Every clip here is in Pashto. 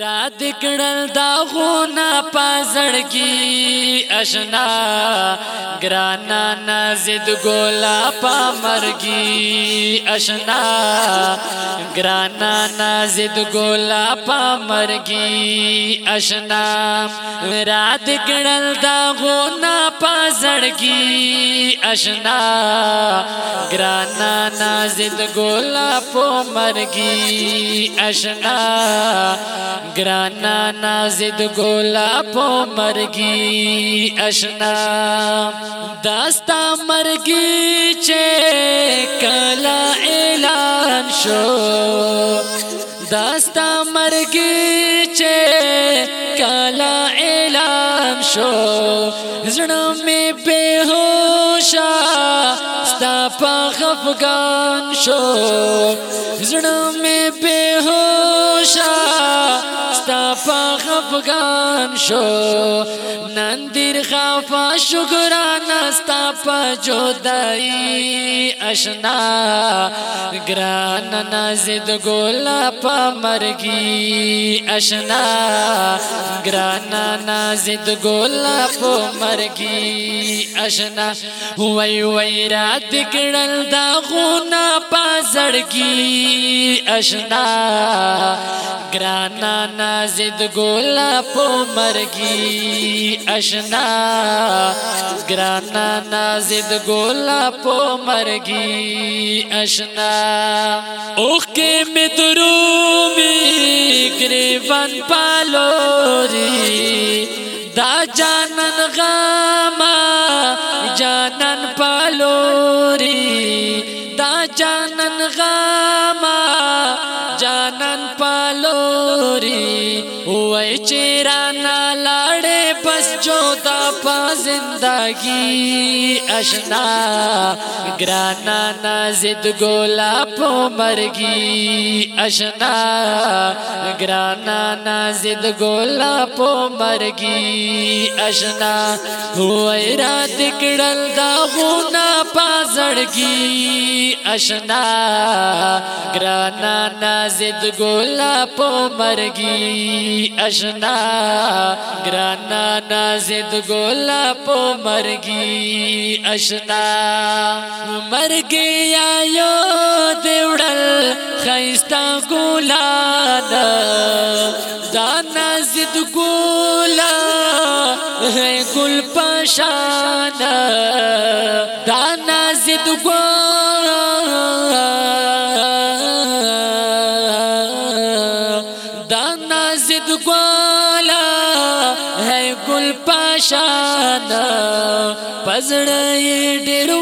را دکړل دا غونا پزړګي اشنا ګرانا نازد ګولا پامرګي اشنا ګرانا نازد ګولا پامرګي اشنا را دکړل دا غونا پزړګي اشنا گرانا نازد گولا پو مرگی اشنا گرانا نازد گولا پو مرگی اشنا داستا مرگی چے کلا اعلان شو داستا مرګي چې کلا اعلان شو زړه مې په هو شا ستا پا خفگان شو زړه مې په هوشا ستا پا خفغان شو نن دیر خفا شکران استا په جدائی اشنا ګران نازد ګل په مرګي اشنا ګران نازد ګل په مرګي اشنا وای وای رات کړل دا غونا پزړګي اشنا ګران نازد ګل لا په مرګي اشنا ګرانا نازد ګولا په مرګي اشنا اوخ کې مدرومي ګریوان پالوري دا جانن غما جانن پالوري دا جان اوري وای چیرانا لاړې بس جوتا په زندګي اشنا ګرانا نازد ګلاب مرګي اشنا ګرانا نازد ګلاب مرګي اشنا وای را دکړل دا غونا پازړګي اشنا ګرانا نازد ګولا په مرګي اشنا ګرانا نازد ګولا په مرګي اشنا مرګي آیو دیوړل خيستا ګولا دا نازد ګولا ګل پشان دا داسې تو ګوره دا نازې تو ګوله هي ګل پاشان پزړې ډېر و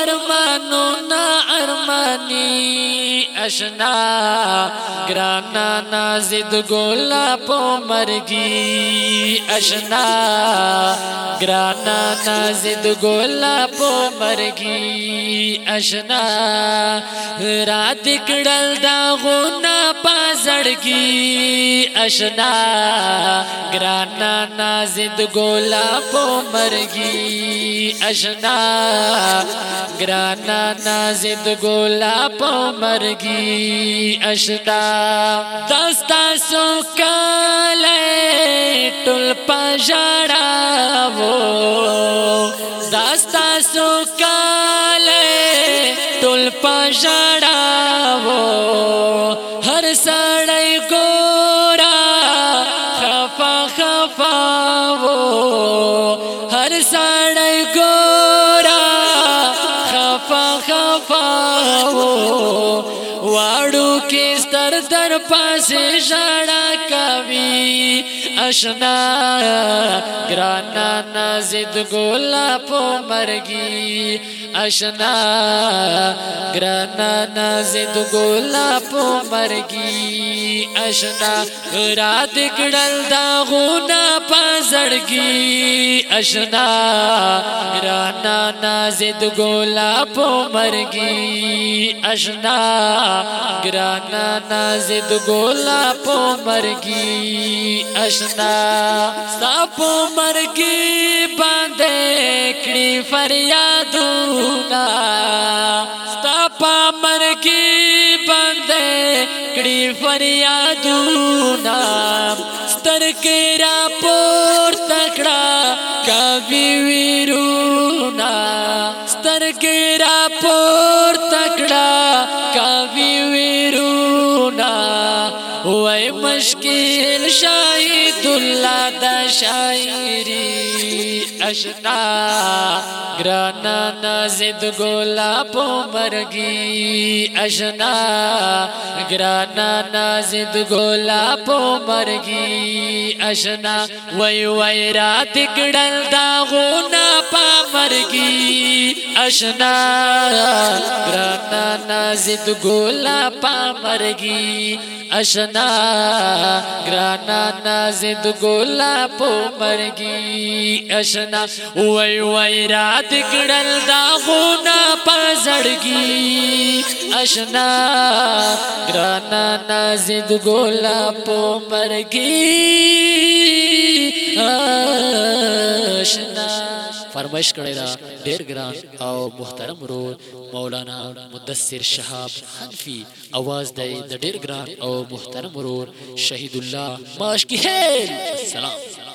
ارمانو نا ارمانی اشنا گرانا نازد گولا پو مرگی اشنا گرانا نازد گولا پو مرگی اشنا را دکڑل دا غونا پا زڑگی اشنا گرانا نازد گولا پو مرگی اشنا گرانا نازد گولا پو مرگی اشد دستا سال ٹول پشا ہو دستا سو کال ٹول پشا ہو ہر سڑ خفا خفا خپا کپا ہو واړو کې ستر در پاسې ژړا کوي اشنا ګرانا نازد ګلاب مرګي اشنا گرانا نازد گولا پو مرگی اشنا غرا دکڑل دا غونا پازڑگی اشنا گرانا نازد گولا پو مرگی اشنا گرانا نازد گولا پو مرگی اشنا ستا په مرګي باندې کړي فریادونه ستا په مرګي باندې کړي فریادونه ستر کې را پور تکړه کوي ویرو وای مشکل شاهد الله د شاعری اشنا ګرانا نازد ګلاب مرګي اشنا ګرانا نازد ګلاب مرګي اشنا وای وای رات ګړل دا غونه زړګي اشنا ګرانا نازد ګولا پامرګي اشنا ګرانا نازد ګولا پومرګي اشنا وای وای رات ګړل دا غونا پزړګي اشنا ګرانا نازد ګولا پومرګي اشنا فرمایش کړی دا ډیر ګران او محترم رو مولانا مدثر شهاب حنفي आवाज دی د ډیر ګران او محترم رو شهید الله ماشکی هیل سلام